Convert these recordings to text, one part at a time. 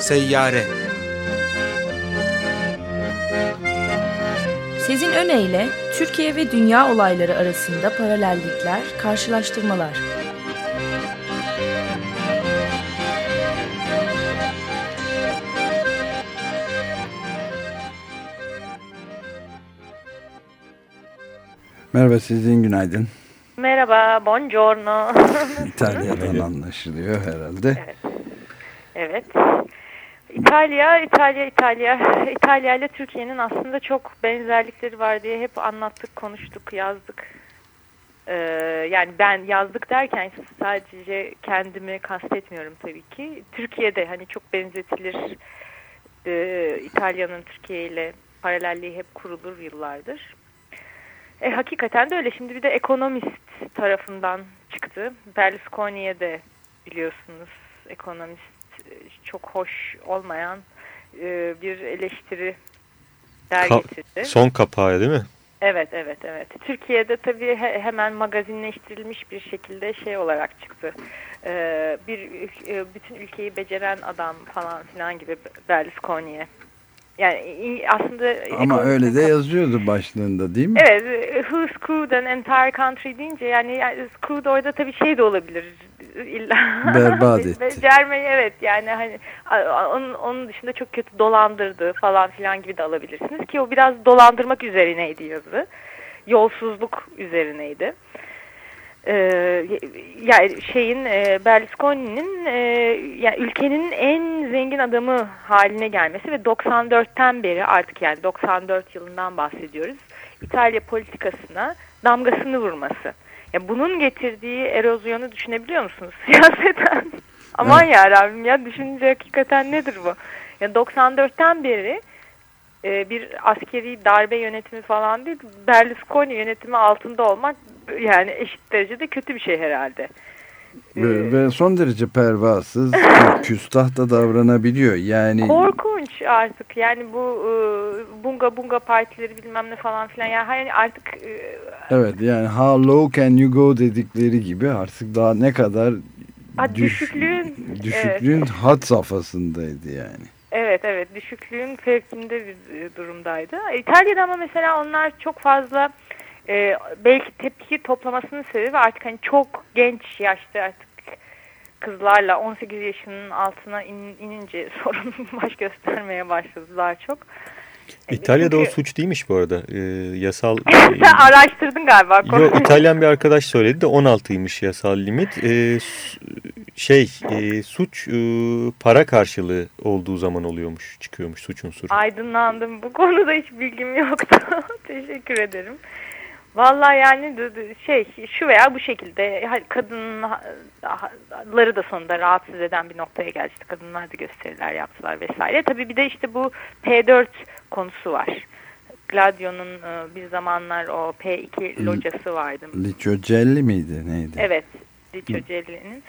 Seyyare Sezin Öne Türkiye ve dünya olayları arasında paralellikler, karşılaştırmalar. Merhaba sizin günaydın. Merhaba, buongiorno. İtalya'dan anlaşılıyor herhalde. Evet. evet. İtalya, İtalya, İtalya. İtalya ile Türkiye'nin aslında çok benzerlikleri var diye hep anlattık, konuştuk, yazdık. Ee, yani ben yazdık derken sadece kendimi kastetmiyorum tabii ki. Türkiye'de hani çok benzetilir. Ee, İtalya'nın Türkiye ile paralelliği hep kurulur yıllardır. E, hakikaten de öyle. Şimdi bir de ekonomist tarafından çıktı. Berlusconi'ye de biliyorsunuz ekonomist e, çok hoş olmayan e, bir eleştiri der Ka. Son kapağı değil mi? Evet, evet, evet. Türkiye'de tabii he hemen magazinleştirilmiş bir şekilde şey olarak çıktı. Ee, bir e, bütün ülkeyi beceren adam falan filan gibi Berlusconi'ye yani aslında ama öyle de yazıyordu başlığında değil mi? Evet, who screwed an entire country deyince yani, yani screwed orada tabii şey de olabilir. İlla Berbat etti. Becermeyi evet yani hani onun, onun dışında çok kötü dolandırdı falan filan gibi de alabilirsiniz ki o biraz dolandırmak üzerineydi yazı. Yolsuzluk üzerineydi e, yani şeyin e, Berlusconi'nin e, yani ülkenin en zengin adamı haline gelmesi ve 94'ten beri artık yani 94 yılından bahsediyoruz. İtalya politikasına damgasını vurması. Ya bunun getirdiği erozyonu düşünebiliyor musunuz siyaseten? Aman evet. ya Rabbim ya düşününce hakikaten nedir bu? Ya 94'ten beri e, bir askeri darbe yönetimi falan değil Berlusconi yönetimi altında olmak yani eşit derecede kötü bir şey herhalde. Ve, ee, ve son derece pervasız, küstah da davranabiliyor. Yani korkunç artık. Yani bu e, bunga bunga partileri bilmem ne falan filan. Yani hani artık e, Evet yani how low can you go dedikleri gibi artık daha ne kadar ha, düş, düşüklüğün düşüklüğün evet. had safhasındaydı yani. Evet evet düşüklüğün fevkinde bir e, durumdaydı. İtalya'da ama mesela onlar çok fazla e, belki tepki toplamasının sebebi artık hani çok genç yaşta artık kızlarla 18 yaşının altına in, inince sorun baş göstermeye başladılar çok. E, İtalya'da Çünkü... o suç değilmiş bu arada. Ee, yasal... Araştırdın galiba. Yok İtalyan bir arkadaş söyledi de 16'ymış yasal limit. Ee, şey e, suç e, para karşılığı olduğu zaman oluyormuş. Çıkıyormuş suç unsuru. Aydınlandım. Bu konuda hiç bilgim yoktu. Teşekkür ederim. Vallahi yani şey şu veya bu şekilde kadınları da sonunda rahatsız eden bir noktaya geldi. İşte kadınlar da gösteriler yaptılar vesaire. Tabii bir de işte bu P4 konusu var. Gladio'nun e, bir zamanlar o P2 locası vardı. Licio Celli miydi neydi? Evet. Licio Celli'nin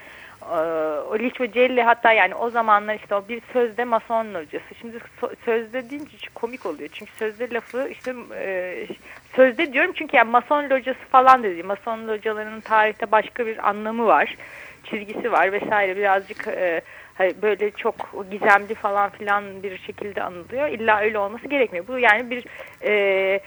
o Licho Celli hatta yani o zamanlar işte o bir sözde mason locası. Şimdi sözde deyince komik oluyor. Çünkü sözde lafı işte e, sözde diyorum çünkü yani mason locası falan dedi. Mason localarının tarihte başka bir anlamı var. Çizgisi var vesaire birazcık e, böyle çok gizemli falan filan bir şekilde anılıyor. İlla öyle olması gerekmiyor. Bu yani bir e,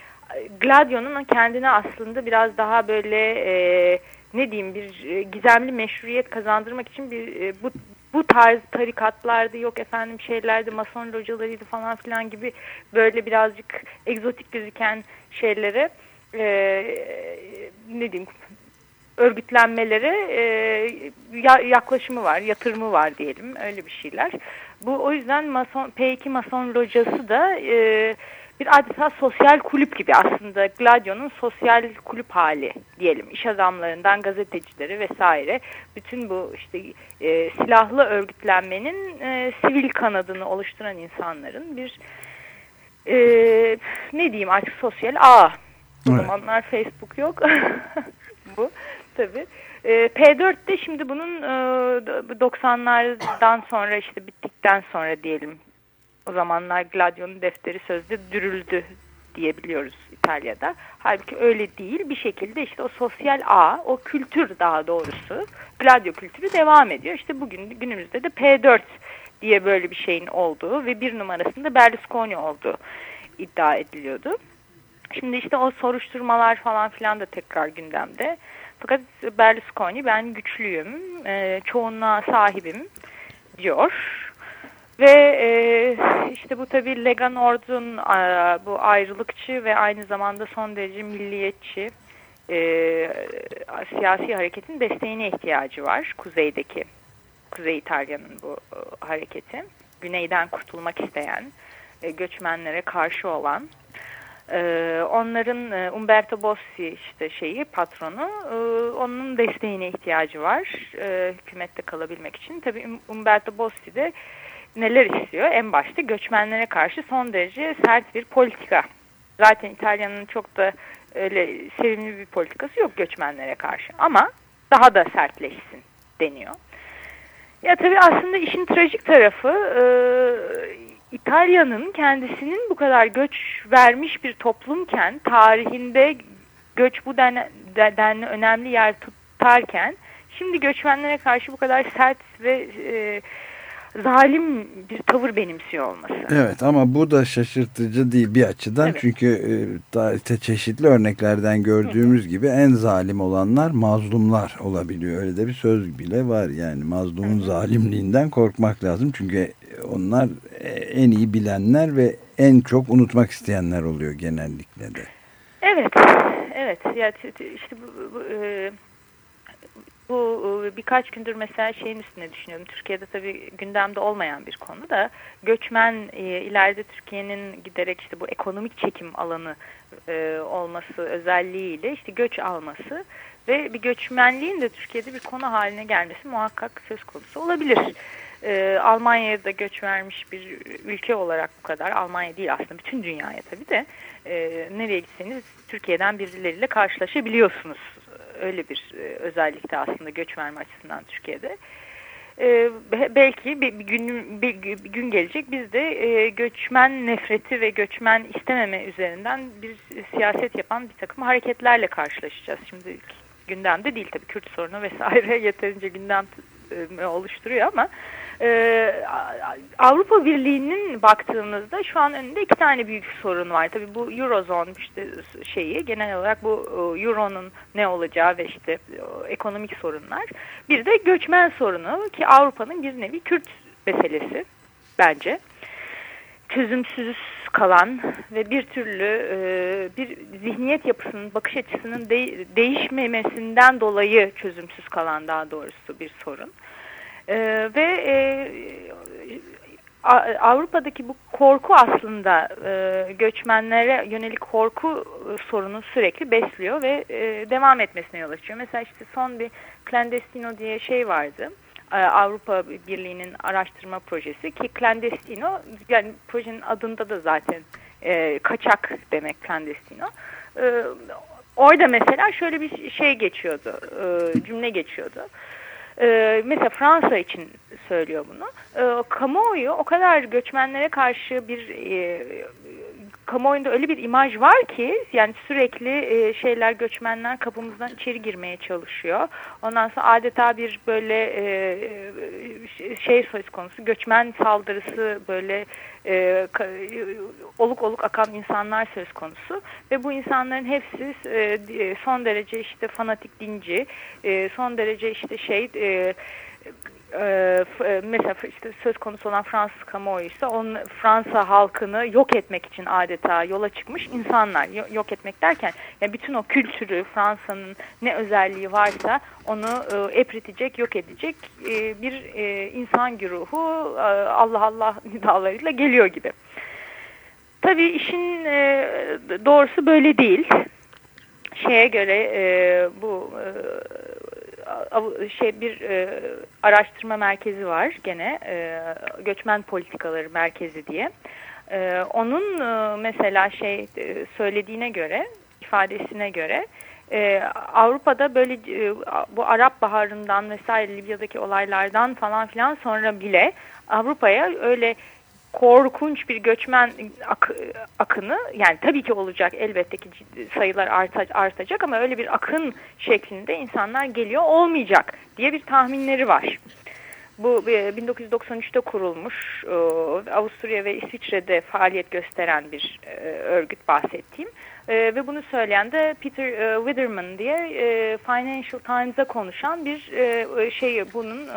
Gladio'nun kendine aslında biraz daha böyle e, ne diyeyim bir e, gizemli meşruiyet kazandırmak için bir e, bu bu tarz tarikatlarda yok efendim şeylerde mason localarıydı falan filan gibi böyle birazcık egzotik gözüken şeylere e, ne diyeyim örgütlenmelere e, yaklaşımı var, yatırımı var diyelim öyle bir şeyler. Bu o yüzden mason, P2 Mason Locası da e, bir adeta sosyal kulüp gibi aslında Gladio'nun sosyal kulüp hali diyelim. İş adamlarından gazetecileri vesaire bütün bu işte e, silahlı örgütlenmenin e, sivil kanadını oluşturan insanların bir e, ne diyeyim artık sosyal ağ. O evet. zamanlar Facebook yok. bu tabii. E, P4'te şimdi bunun e, 90'lardan sonra işte bittikten sonra diyelim o zamanlar Gladio'nun defteri sözde dürüldü diyebiliyoruz İtalya'da. Halbuki öyle değil. Bir şekilde işte o sosyal ağ, o kültür daha doğrusu, Gladio kültürü devam ediyor. İşte bugün günümüzde de P4 diye böyle bir şeyin olduğu ve bir numarasında Berlusconi olduğu iddia ediliyordu. Şimdi işte o soruşturmalar falan filan da tekrar gündemde. Fakat Berlusconi ben güçlüyüm, çoğunluğa sahibim diyor. Ve e, işte bu tabii Lega Nord'un e, bu ayrılıkçı ve aynı zamanda son derece milliyetçi e, siyasi hareketin desteğine ihtiyacı var. Kuzeydeki, Kuzey İtalya'nın bu e, hareketi. Güneyden kurtulmak isteyen, e, göçmenlere karşı olan ee, onların e, Umberto Bossi işte şeyi patronu e, onun desteğine ihtiyacı var e, hükümette kalabilmek için. Tabii Umberto Bossi de neler istiyor? En başta göçmenlere karşı son derece sert bir politika. Zaten İtalya'nın çok da öyle sevimli bir politikası yok göçmenlere karşı ama daha da sertleşsin deniyor. Ya tabii aslında işin trajik tarafı e, İtalya'nın kendisinin bu kadar göç vermiş bir toplumken tarihinde göç bu denli, denli önemli yer tutarken şimdi göçmenlere karşı bu kadar sert ve e, zalim bir tavır benimsiyor olması. Evet ama bu da şaşırtıcı değil bir açıdan. Evet. Çünkü e, tarihte çeşitli örneklerden gördüğümüz Hı gibi en zalim olanlar mazlumlar olabiliyor. Öyle de bir söz bile var yani mazlumun Hı zalimliğinden korkmak lazım. Çünkü onlar e, en iyi bilenler ve en çok unutmak isteyenler oluyor genellikle de. Evet, evet. Yani işte bu, bu, e, bu birkaç gündür mesela şeyin üstüne düşünüyorum. Türkiye'de tabii gündemde olmayan bir konu da göçmen e, ileride Türkiye'nin giderek işte bu ekonomik çekim alanı e, olması özelliğiyle işte göç alması ve bir göçmenliğin de Türkiye'de bir konu haline gelmesi muhakkak söz konusu olabilir e, Almanya'ya da göç vermiş bir ülke olarak bu kadar. Almanya değil aslında bütün dünyaya tabii de e, nereye gitseniz Türkiye'den birileriyle karşılaşabiliyorsunuz. Öyle bir e, özellikte aslında göç verme açısından Türkiye'de. E, belki bir, gün, bir, gün gelecek biz de e, göçmen nefreti ve göçmen istememe üzerinden bir siyaset yapan bir takım hareketlerle karşılaşacağız. Şimdi gündemde değil tabii Kürt sorunu vesaire yeterince gündem oluşturuyor ama ee, Avrupa Birliği'nin baktığımızda şu an önünde iki tane büyük sorun var. Tabii bu Eurozone işte şeyi genel olarak bu Euro'nun ne olacağı ve işte ekonomik sorunlar. Bir de göçmen sorunu ki Avrupa'nın bir nevi Kürt meselesi bence. Çözümsüz kalan ve bir türlü e, bir zihniyet yapısının, bakış açısının de, değişmemesinden dolayı çözümsüz kalan daha doğrusu bir sorun. E, ve e, Avrupa'daki bu korku aslında e, göçmenlere yönelik korku e, sorunu sürekli besliyor ve e, devam etmesine yol açıyor. Mesela işte son bir clandestino diye şey vardı. E, Avrupa Birliği'nin araştırma projesi ki clandestino yani projenin adında da zaten e, kaçak demek clandestino. E, orada mesela şöyle bir şey geçiyordu, e, cümle geçiyordu. E, mesela Fransa için söylüyor bunu. E, kamuoyu o kadar göçmenlere karşı bir e, kamuoyunda öyle bir imaj var ki yani sürekli e, şeyler göçmenler kapımızdan içeri girmeye çalışıyor. Ondan sonra adeta bir böyle e, e şey söz konusu göçmen saldırısı böyle e, oluk oluk akan insanlar söz konusu. Ve bu insanların hepsi e, son derece işte fanatik dinci, e, son derece işte şey e, e, mesela işte söz konusu olan Fransız kamuoyuysa onun Fransa halkını yok etmek için adeta yola çıkmış insanlar yok etmek derken yani bütün o kültürü Fransa'nın ne özelliği varsa onu e, epritecek yok edecek e, bir e, insan güruhu e, Allah Allah nidalarıyla geliyor gibi. Tabii işin e, doğrusu böyle değil. Şeye göre e, bu e, şey bir e, araştırma merkezi var gene e, göçmen politikaları merkezi diye. E, onun e, mesela şey e, söylediğine göre ifadesine göre e, Avrupa'da böyle e, bu Arap Baharı'ndan vesaire Libya'daki olaylardan falan filan sonra bile Avrupa'ya öyle korkunç bir göçmen ak akını yani tabii ki olacak elbette ki sayılar artacak ama öyle bir akın şeklinde insanlar geliyor olmayacak diye bir tahminleri var. Bu 1993'te kurulmuş Avusturya ve İsviçre'de faaliyet gösteren bir örgüt bahsettiğim. ve bunu söyleyen de Peter Widerman diye Financial Times'a konuşan bir şey bunun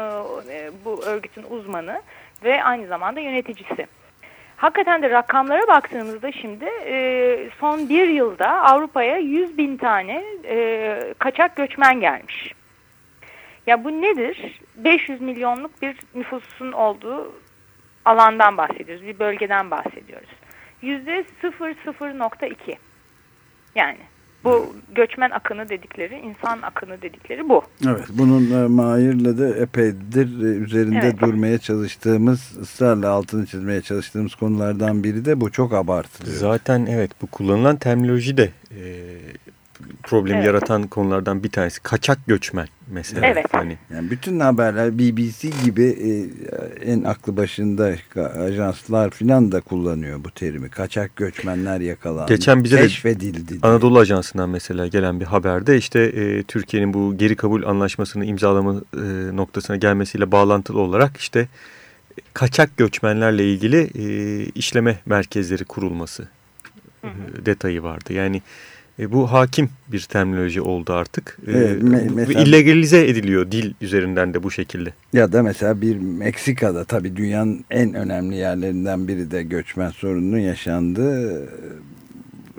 bu örgütün uzmanı ve aynı zamanda yöneticisi. Hakikaten de rakamlara baktığımızda şimdi e, son bir yılda Avrupa'ya 100 bin tane e, kaçak göçmen gelmiş. Ya bu nedir? 500 milyonluk bir nüfusun olduğu alandan bahsediyoruz, bir bölgeden bahsediyoruz. Yüzde 0.0.2 yani. Bu göçmen akını dedikleri, insan akını dedikleri bu. Evet, bunun e, Mahir'le de epeydir e, üzerinde evet. durmaya çalıştığımız, ısrarla altını çizmeye çalıştığımız konulardan biri de bu. Çok abartılıyor. Zaten evet, bu kullanılan terminoloji de e, problem evet. yaratan konulardan bir tanesi. Kaçak göçmen mesela. Evet. Hani. Yani bütün haberler BBC gibi e, en aklı başında ajanslar filan da kullanıyor bu terimi. Kaçak göçmenler yakalandı. Geçen bize keşfedildi. De Anadolu Ajansı'ndan mesela gelen bir haberde işte e, Türkiye'nin bu geri kabul anlaşmasını imzalama e, noktasına gelmesiyle bağlantılı olarak işte kaçak göçmenlerle ilgili e, işleme merkezleri kurulması e, detayı vardı. Yani e, bu hakim bir terminoloji oldu artık. E, evet, me mesela, illegalize ediliyor dil üzerinden de bu şekilde. Ya da mesela bir Meksika'da tabii dünyanın en önemli yerlerinden biri de göçmen sorununun yaşandığı e,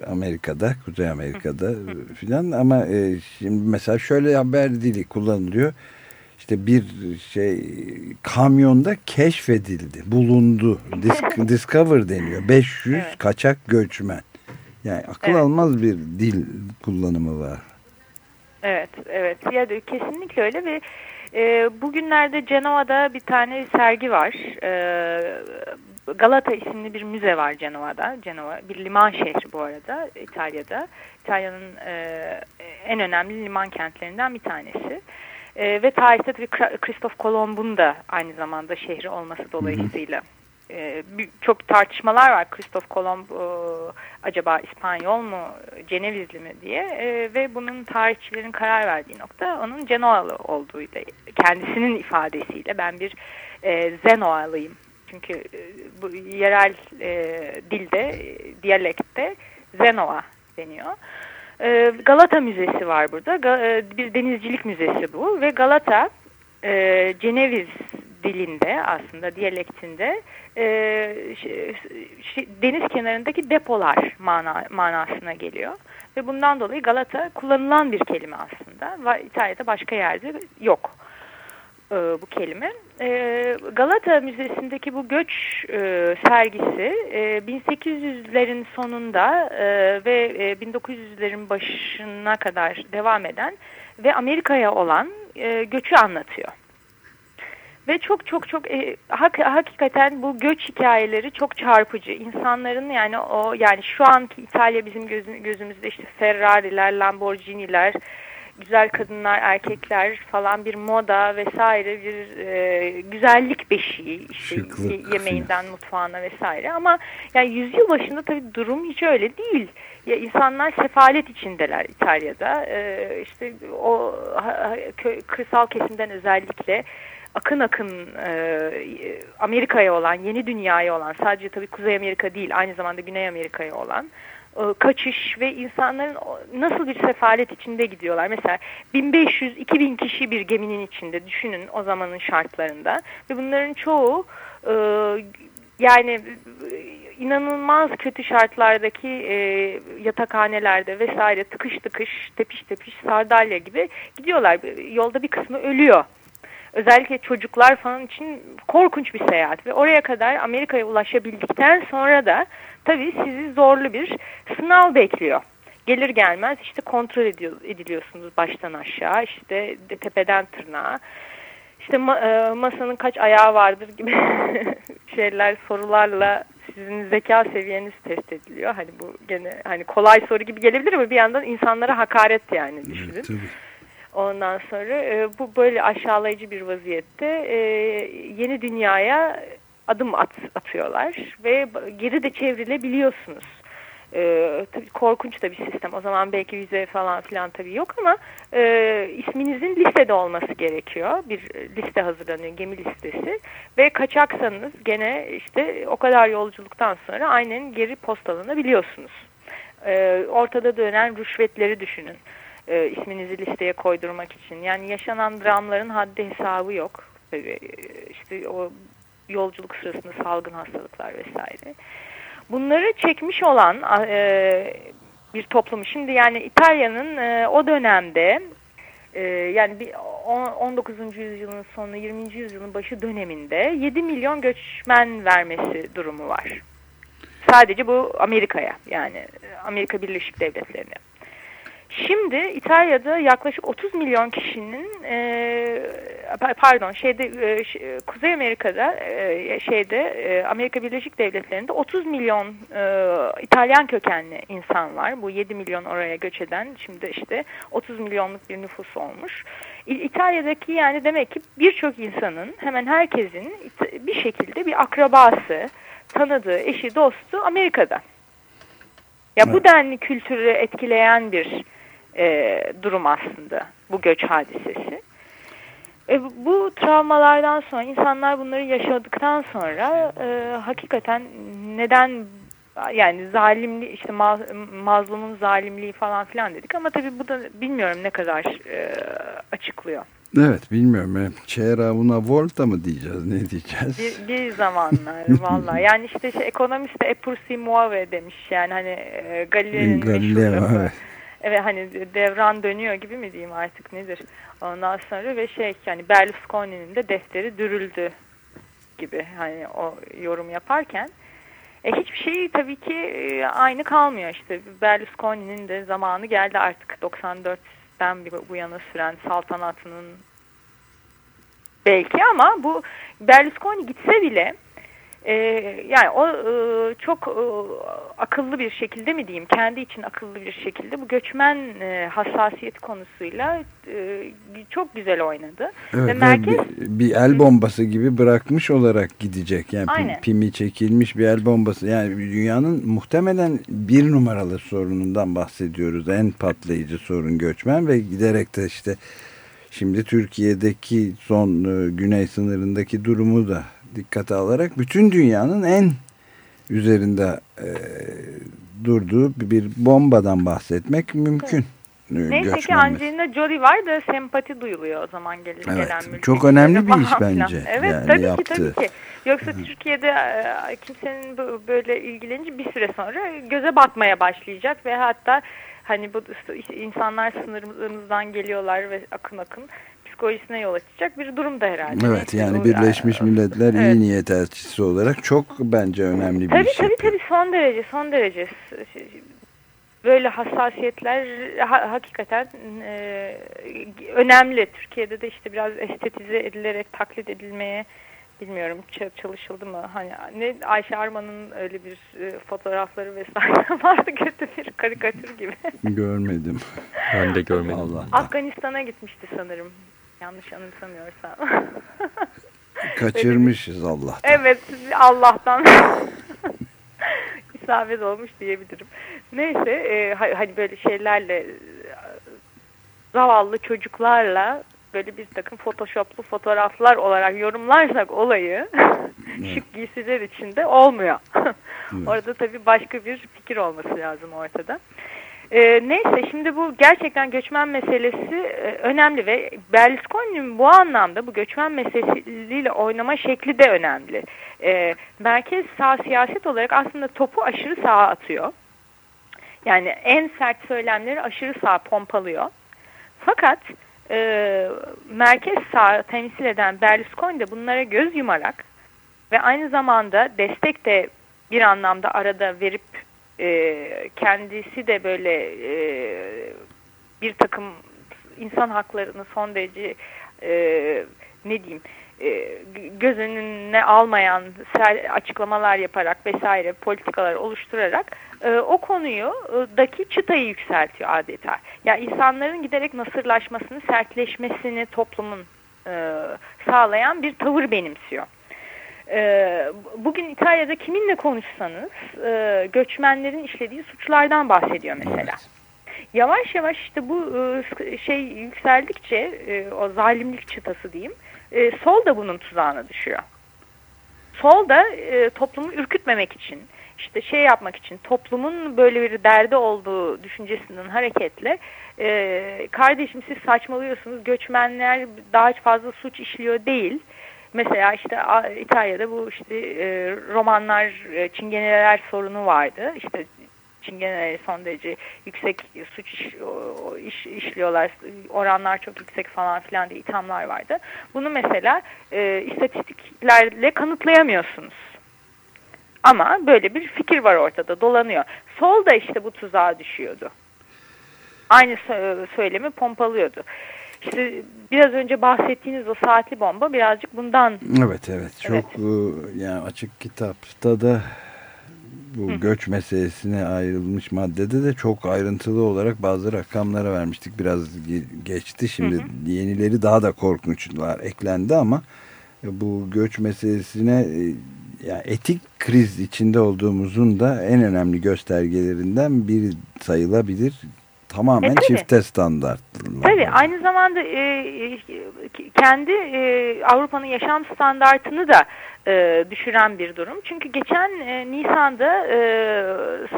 Amerika'da, Kuzey Amerika'da filan ama e, şimdi mesela şöyle haber dili kullanılıyor. İşte bir şey kamyonda keşfedildi, bulundu, Disk, discover deniyor. 500 evet. kaçak göçmen. Yani akıl evet. almaz bir dil kullanımı var. Evet, evet. Ya da kesinlikle öyle ve e, bugünlerde Cenova'da bir tane sergi var. E, Galata isimli bir müze var Cenova'da. Cenova bir liman şehri bu arada İtalya'da. İtalya'nın e, en önemli liman kentlerinden bir tanesi. E, ve tarihte tabii Kristof Kolomb'un da aynı zamanda şehri olması dolayısıyla... Hı hı e, çok tartışmalar var. Kristof Kolomb e, acaba İspanyol mu, Cenevizli mi diye e, ve bunun tarihçilerin karar verdiği nokta onun Genoalı olduğuyla kendisinin ifadesiyle ben bir e, Zenoalıyım. Çünkü e, bu yerel dilde, diyalekte Zenoa deniyor. E, Galata Müzesi var burada. Bir denizcilik müzesi bu ve Galata Ceneviz dilinde aslında diyalektinde e, deniz kenarındaki depolar mana, manasına geliyor. Ve bundan dolayı Galata kullanılan bir kelime aslında. İtalya'da başka yerde yok e, bu kelime. E, Galata Müzesi'ndeki bu göç e, sergisi e, 1800'lerin sonunda e, ve e, 1900'lerin başına kadar devam eden ve Amerika'ya olan e, göçü anlatıyor. Ve çok çok çok e, hak, hakikaten bu göç hikayeleri çok çarpıcı. İnsanların yani o yani şu anki İtalya bizim gözüm, gözümüzde işte Ferrari'ler, Lamborghini'ler, güzel kadınlar, erkekler falan bir moda vesaire bir e, güzellik beşiği işte Şıklık. yemeğinden mutfağına vesaire ama yani yüzyıl başında tabii durum hiç öyle değil. Ya insanlar sefalet içindeler İtalya'da. E, işte o ha, kırsal kesimden özellikle akın akın e, Amerika'ya olan, yeni dünyaya olan, sadece tabii Kuzey Amerika değil, aynı zamanda Güney Amerika'ya olan e, kaçış ve insanların nasıl bir sefalet içinde gidiyorlar. Mesela 1500-2000 kişi bir geminin içinde düşünün o zamanın şartlarında ve bunların çoğu e, yani inanılmaz kötü şartlardaki e, yatakhanelerde vesaire tıkış tıkış, tepiş tepiş, sardalya gibi gidiyorlar. Yolda bir kısmı ölüyor özellikle çocuklar falan için korkunç bir seyahat ve oraya kadar Amerika'ya ulaşabildikten sonra da tabii sizi zorlu bir sınav bekliyor. Gelir gelmez işte kontrol ediliyorsunuz baştan aşağı işte tepeden tırnağa. İşte ma e, masanın kaç ayağı vardır gibi şeyler sorularla sizin zeka seviyeniz test ediliyor. Hani bu gene hani kolay soru gibi gelebilir ama bir yandan insanlara hakaret yani düşünün. Evet, tabii. Ondan sonra e, bu böyle aşağılayıcı bir vaziyette e, yeni dünyaya adım at, atıyorlar ve geri de çevrilebiliyorsunuz. e, tabii korkunç da bir sistem. O zaman belki vize falan filan tabii yok ama e, isminizin listede olması gerekiyor. Bir liste hazırlanıyor, gemi listesi. Ve kaçaksanız gene işte o kadar yolculuktan sonra aynen geri postalanabiliyorsunuz. E, ortada dönen rüşvetleri düşünün. E, isminizi listeye koydurmak için. Yani yaşanan dramların haddi hesabı yok. E, işte o yolculuk sırasında salgın hastalıklar vesaire. Bunları çekmiş olan e, bir toplumu. Şimdi yani İtalya'nın e, o dönemde e, yani bir 19. yüzyılın sonu 20. yüzyılın başı döneminde 7 milyon göçmen vermesi durumu var. Sadece bu Amerika'ya yani Amerika Birleşik Devletleri'ne. Şimdi İtalya'da yaklaşık 30 milyon kişinin e, pardon şeyde e, Kuzey Amerika'da e, şeyde e, Amerika Birleşik Devletleri'nde 30 milyon e, İtalyan kökenli insan var. Bu 7 milyon oraya göç eden şimdi işte 30 milyonluk bir nüfus olmuş. İtalya'daki yani demek ki birçok insanın hemen herkesin bir şekilde bir akrabası, tanıdığı, eşi, dostu Amerika'da. Ya bu denli kültürü etkileyen bir e, durum aslında bu göç hadisesi. E, bu travmalardan sonra insanlar bunları yaşadıktan sonra e, hakikaten neden yani zalimli işte ma mazlumun zalimliği falan filan dedik ama tabii bu da bilmiyorum ne kadar e, açıklıyor. Evet bilmiyorum. Çera buna volta mı diyeceğiz? Ne diyeceğiz? Bir, bir zamanlar valla. Yani işte şey, ekonomist de Epursi Muave demiş. Yani hani e, Galileo'nun Galileo, evet. Evet hani devran dönüyor gibi mi diyeyim artık nedir. Ondan sonra ve şey yani Berlusconi'nin de defteri dürüldü gibi hani o yorum yaparken. E hiçbir şey tabii ki e, aynı kalmıyor işte. Berlusconi'nin de zamanı geldi artık 94'ten bu yana süren saltanatının belki ama bu Berlusconi gitse bile e, yani o e, çok e, akıllı bir şekilde mi diyeyim, kendi için akıllı bir şekilde bu göçmen e, hassasiyet konusuyla e, çok güzel oynadı. Evet, Ve merkez bir, bir el bombası gibi bırakmış olarak gidecek. Yani Aynen. pimi çekilmiş bir el bombası. Yani dünyanın muhtemelen bir numaralı sorunundan bahsediyoruz. En patlayıcı sorun göçmen ve giderek de işte Şimdi Türkiye'deki son e, güney sınırındaki durumu da dikkate alarak bütün dünyanın en üzerinde e, durduğu bir bombadan bahsetmek mümkün. Evet. Neyse ki Angelina Jolie var da sempati duyuluyor o zaman gel evet, gelen Çok önemli bir iş bence. Evet yani tabii yaptığı. ki tabii ki. Yoksa Hı. Türkiye'de e, kimsenin böyle ilgilenince bir süre sonra göze batmaya başlayacak ve hatta hani bu insanlar sınırımızdan geliyorlar ve akın akın psikolojisine yol açacak bir durum da herhalde. Evet yani Birleşmiş Milletler evet. iyi niyet elçisi olarak çok bence önemli bir tabii, iş Tabii tabii son derece son derece böyle hassasiyetler ha, hakikaten e, önemli. Türkiye'de de işte biraz estetize edilerek taklit edilmeye bilmiyorum çalışıldı mı? Hani ne Ayşe Arman'ın öyle bir e, fotoğrafları vesaire vardı kötü bir karikatür gibi. Görmedim. Ben de görmedim. Allah. Afganistan'a gitmişti sanırım. Yanlış anımsamıyorsam. Kaçırmışız Allah'tan. Evet Allah'tan. isabet olmuş diyebilirim. Neyse e, hani böyle şeylerle zavallı çocuklarla böyle bir takım photoshoplu fotoğraflar olarak yorumlarsak olayı şık giysiler içinde olmuyor. Orada tabii başka bir fikir olması lazım ortada. E, neyse şimdi bu gerçekten göçmen meselesi e, önemli ve Berlusconi'nin bu anlamda bu göçmen meselesiyle oynama şekli de önemli. E, merkez sağ siyaset olarak aslında topu aşırı sağa atıyor. Yani en sert söylemleri aşırı sağ pompalıyor. Fakat e, merkez sağ temsil eden Berlusconi de bunlara göz yumarak ve aynı zamanda destek de bir anlamda arada verip e, kendisi de böyle e, bir takım insan haklarını son derece e, ne diyeyim e, göz önüne almayan açıklamalar yaparak vesaire politikalar oluşturarak e, o konuyu e, daki çıtayı yükseltiyor adeta. Ya yani insanların giderek nasırlaşmasını, sertleşmesini toplumun e, sağlayan bir tavır benimsiyor. E, bugün İtalya'da kiminle konuşsanız e, göçmenlerin işlediği suçlardan bahsediyor mesela. Evet. Yavaş yavaş işte bu e, şey yükseldikçe e, o zalimlik çıtası diyeyim sol da bunun tuzağına düşüyor. Sol da toplumu ürkütmemek için işte şey yapmak için toplumun böyle bir derdi olduğu düşüncesinden hareketle e, kardeşim siz saçmalıyorsunuz göçmenler daha fazla suç işliyor değil. Mesela işte İtalya'da bu işte e, romanlar, e, çingeneler sorunu vardı. İşte çingeneler son derece yüksek suç iş, işliyorlar, oranlar çok yüksek falan filan diye ithamlar vardı. Bunu mesela e, istatistiklerle kanıtlayamıyorsunuz. Ama böyle bir fikir var ortada dolanıyor. Sol da işte bu tuzağa düşüyordu. Aynı söylemi pompalıyordu. İşte biraz önce bahsettiğiniz o saatli bomba birazcık bundan. Evet evet çok evet. yani açık kitapta da bu Hı. göç meselesine ayrılmış maddede de çok ayrıntılı olarak bazı rakamlara vermiştik. Biraz geçti şimdi Hı. yenileri daha da korkunçlar eklendi ama bu göç meselesine e, yani etik kriz içinde olduğumuzun da en önemli göstergelerinden biri sayılabilir. Tamamen e, çifte standart. Tabii aynı zamanda e, e, kendi e, Avrupa'nın yaşam standartını da e, düşüren bir durum. Çünkü geçen e, Nisan'da e,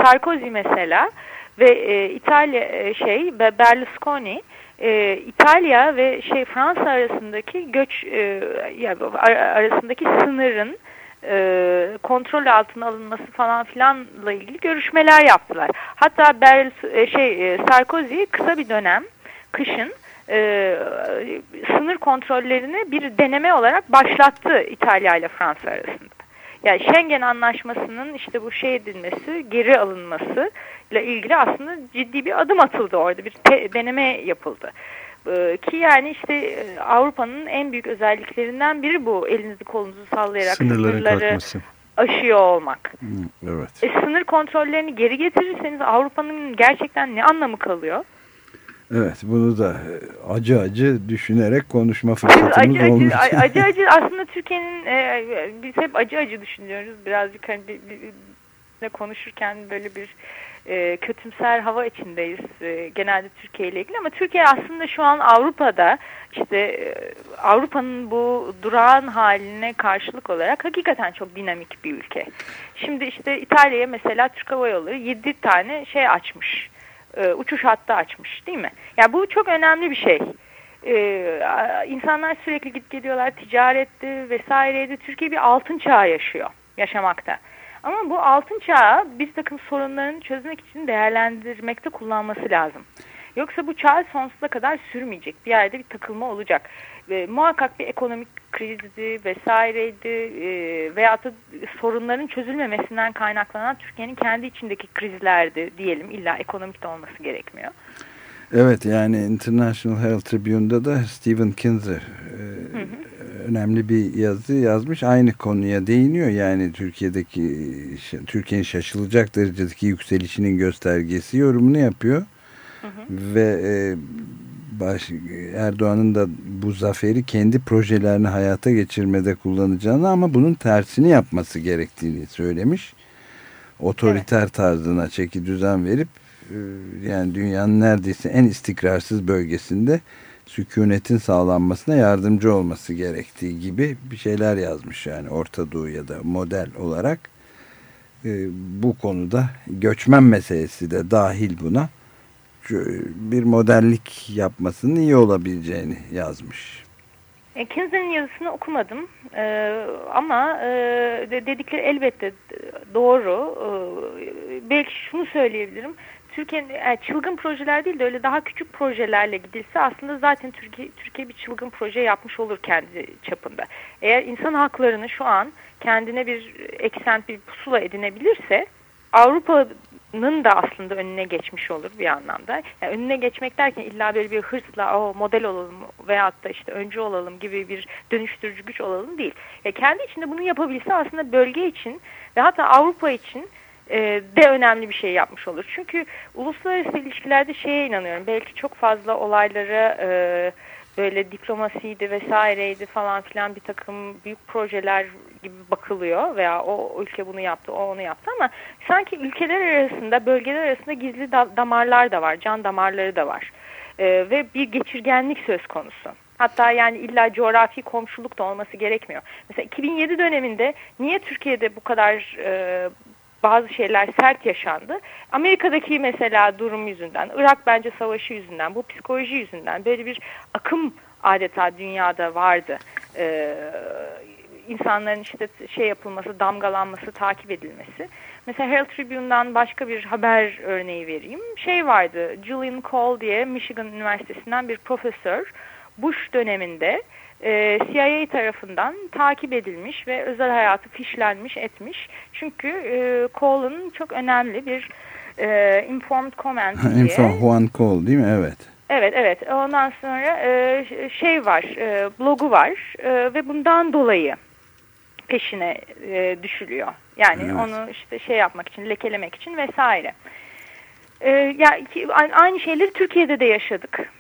Sarkozy mesela ve e, İtalya e, şey Berlusconi e, İtalya ve şey Fransa arasındaki göç e, yani arasındaki sınırın e, kontrol altına alınması falan filanla ilgili görüşmeler yaptılar. Hatta Berl, e, şey e, Sarkozy kısa bir dönem kışın e, sınır kontrollerini bir deneme olarak başlattı İtalya ile Fransa arasında. Yani Schengen anlaşmasının işte bu şey edilmesi, geri alınması ile ilgili aslında ciddi bir adım atıldı orada. Bir deneme yapıldı. Ee, ki yani işte e, Avrupa'nın en büyük özelliklerinden biri bu elinizi kolunuzu sallayarak Sınırların sınırları kalkması. aşıyor olmak. Evet. E, sınır kontrollerini geri getirirseniz Avrupa'nın gerçekten ne anlamı kalıyor? Evet bunu da e, acı acı düşünerek konuşma fırsatımız acı, olmuş. Acı, acı acı aslında Türkiye'nin e, biz hep acı acı düşünüyoruz birazcık hani bir, bir, konuşurken böyle bir e, kötümser hava içindeyiz e, genelde Türkiye ile ilgili ama Türkiye aslında şu an Avrupa'da işte e, Avrupa'nın bu durağan haline karşılık olarak hakikaten çok dinamik bir ülke. Şimdi işte İtalya'ya mesela Türk Hava Yolları 7 tane şey açmış. E, uçuş hattı açmış değil mi? Yani bu çok önemli bir şey. Ee, insanlar sürekli git geliyorlar ticarette vesaireydi. Türkiye bir altın çağı yaşıyor, yaşamakta. Ama bu altın çağı bir takım sorunlarını çözmek için değerlendirmekte kullanması lazım. Yoksa bu çağ sonsuza kadar sürmeyecek. Bir yerde bir takılma olacak. Ve muhakkak bir ekonomik krizdi vesaireydi e, veyahut da sorunların çözülmemesinden kaynaklanan Türkiye'nin kendi içindeki krizlerdi diyelim. İlla ekonomik de olması gerekmiyor. Evet yani International Herald Tribune'da da Stephen Kinzer e, hı hı önemli bir yazı yazmış. Aynı konuya değiniyor. Yani Türkiye'deki Türkiye'nin şaşılacak derecedeki yükselişinin göstergesi yorumunu yapıyor. Hı hı. Ve e, baş, Erdoğan'ın da bu zaferi kendi projelerini hayata geçirmede kullanacağını ama bunun tersini yapması gerektiğini söylemiş. Otoriter evet. tarzına çeki düzen verip e, yani dünyanın neredeyse en istikrarsız bölgesinde sükunetin sağlanmasına yardımcı olması gerektiği gibi bir şeyler yazmış yani Orta Doğu ya da model olarak e, bu konuda göçmen meselesi de dahil buna bir modellik yapmasının iyi olabileceğini yazmış. E, Kinzer'in yazısını okumadım ee, ama e, dedikleri elbette doğru. Ee, belki şunu söyleyebilirim. Türkiye'nin yani e, çılgın projeler değil de öyle daha küçük projelerle gidilse aslında zaten Türkiye, Türkiye bir çılgın proje yapmış olur kendi çapında. Eğer insan haklarını şu an kendine bir eksent bir pusula edinebilirse Avrupa'nın da aslında önüne geçmiş olur bir anlamda. Yani önüne geçmek derken illa böyle bir hırsla o model olalım veyahut da işte öncü olalım gibi bir dönüştürücü güç olalım değil. Ya kendi içinde bunu yapabilse aslında bölge için ve hatta Avrupa için e, de önemli bir şey yapmış olur. Çünkü uluslararası ilişkilerde şeye inanıyorum. Belki çok fazla olaylara e, böyle diplomasiydi vesaireydi falan filan bir takım büyük projeler gibi bakılıyor veya o ülke bunu yaptı, o onu yaptı ama sanki ülkeler arasında, bölgeler arasında gizli damarlar da var, can damarları da var. Ee, ve bir geçirgenlik söz konusu. Hatta yani illa coğrafi komşuluk da olması gerekmiyor. Mesela 2007 döneminde niye Türkiye'de bu kadar e, bazı şeyler sert yaşandı? Amerika'daki mesela durum yüzünden, Irak bence savaşı yüzünden, bu psikoloji yüzünden böyle bir akım adeta dünyada vardı. Ee, insanların işte şey yapılması, damgalanması, takip edilmesi. Mesela Herald Tribune'dan başka bir haber örneği vereyim. Şey vardı, Julian Cole diye Michigan Üniversitesi'nden bir profesör. Bush döneminde e, CIA tarafından takip edilmiş ve özel hayatı fişlenmiş etmiş. Çünkü e, Cole'un çok önemli bir e, informed comment diye. Info Juan Cole değil mi? Evet. Evet evet. Ondan sonra e, şey var, e, blogu var e, ve bundan dolayı peşine e, düşülüyor. Yani evet. onu işte şey yapmak için, lekelemek için vesaire. E, ya aynı şeyleri Türkiye'de de yaşadık.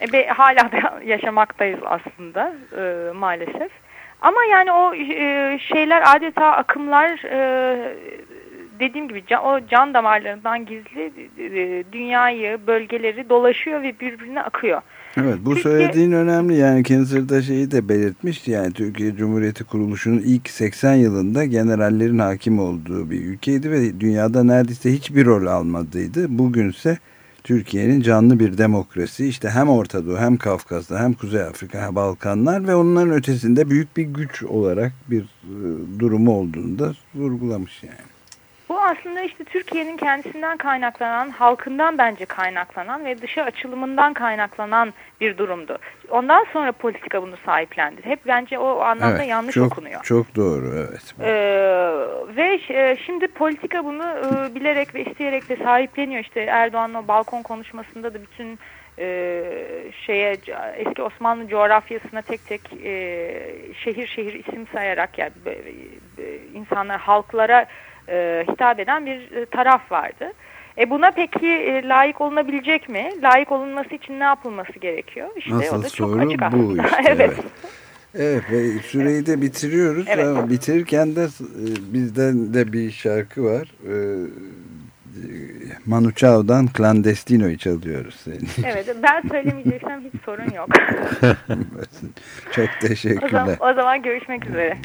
E, be, hala da yaşamaktayız aslında e, maalesef. Ama yani o e, şeyler adeta akımlar e, dediğim gibi can, o can damarlarından gizli e, dünyayı, bölgeleri dolaşıyor ve birbirine akıyor. Evet bu Türkiye, söylediğin önemli yani Kinzer'da şeyi de belirtmişti yani Türkiye Cumhuriyeti kuruluşunun ilk 80 yılında generallerin hakim olduğu bir ülkeydi ve dünyada neredeyse hiçbir rol almadıydı. Bugünse Türkiye'nin canlı bir demokrasi işte hem Orta Doğu hem Kafkas'ta hem Kuzey Afrika hem Balkanlar ve onların ötesinde büyük bir güç olarak bir e, durumu olduğunu da vurgulamış yani. Bu aslında işte Türkiye'nin kendisinden kaynaklanan, halkından bence kaynaklanan ve dışa açılımından kaynaklanan bir durumdu. Ondan sonra politika bunu sahiplendi. Hep bence o anlamda evet, yanlış çok, okunuyor. Çok doğru evet. Ee, ve e, şimdi politika bunu e, bilerek ve isteyerek de sahipleniyor. İşte Erdoğan'ın o balkon konuşmasında da bütün e, şeye eski Osmanlı coğrafyasına tek tek e, şehir şehir isim sayarak yani insanlar halklara e, hitap eden bir e, taraf vardı. E buna peki e, layık olunabilecek mi? Layık olunması için ne yapılması gerekiyor? İşte Asıl o da çok açık bu işte. evet. evet. Evet ve süreyi de bitiriyoruz. Evet. Ama bitirirken de e, bizden de bir şarkı var. E, Manu Chao'dan Clandestino'yu çalıyoruz. Senin. Evet ben söylemeyeceksem hiç sorun yok. Çok teşekkürler. O zaman, o zaman görüşmek üzere.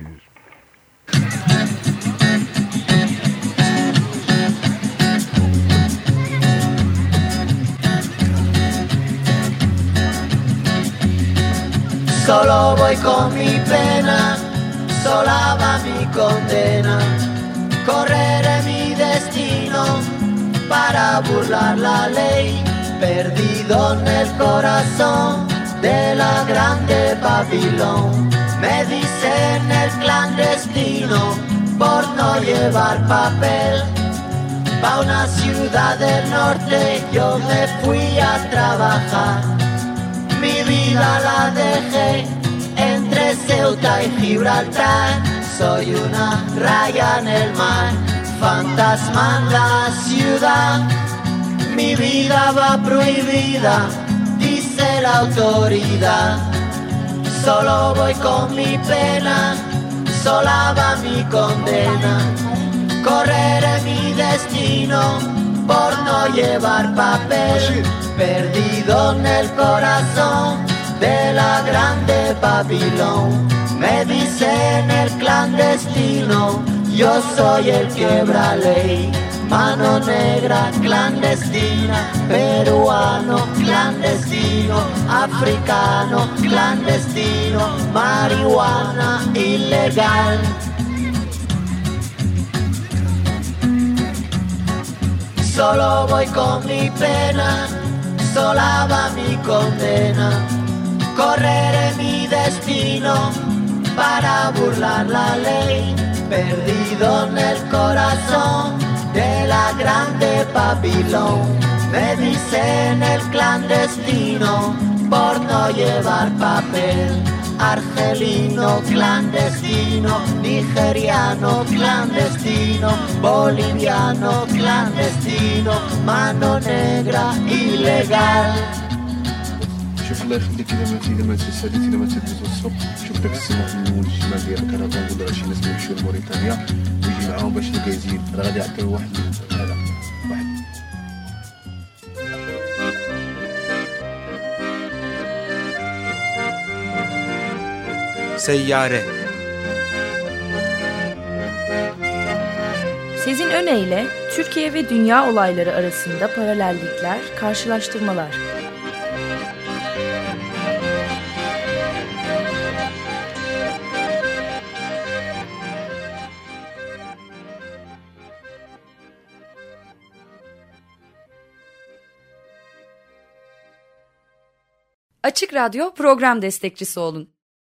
Solo voy con mi pena, sola va mi condena. Correré mi destino para burlar la ley, perdido en el corazón de la grande Babilón. Me dicen el clandestino por no llevar papel. Pa' una ciudad del norte yo me fui a trabajar mi vida la dejé entre Ceuta y Gibraltar. Soy una raya en el mar, fantasma en la ciudad. Mi vida va prohibida, dice la autoridad. Solo voy con mi pena, sola va mi condena. Correré mi destino por no llevar papel perdido en el corazón de la grande Babilón. Me dicen el clandestino, yo soy el quebra ley. Mano negra clandestina, peruano clandestino, africano clandestino, marihuana ilegal. Solo voy con mi pena sola va mi condena. Correré mi destino para burlar la ley, perdido en el corazón de la grande Babilón. Me dicen el clandestino por no llevar papel argelino clandestino, nigeriano clandestino, boliviano clandestino, mano negra ilegal. شوف الله يخليك اذا ما اذا ما تساليت اذا ما تدوز الصبح شوف داك السماء من الشمال ديالك انا كنقول راه شي ناس يمشيو لموريتانيا ويجي معاهم باش يلقى يزيد انا غادي يعطيه واحد هذا واحد Seyyare Sezin Öne Türkiye ve dünya olayları arasında paralellikler, karşılaştırmalar. Açık Radyo program destekçisi olun.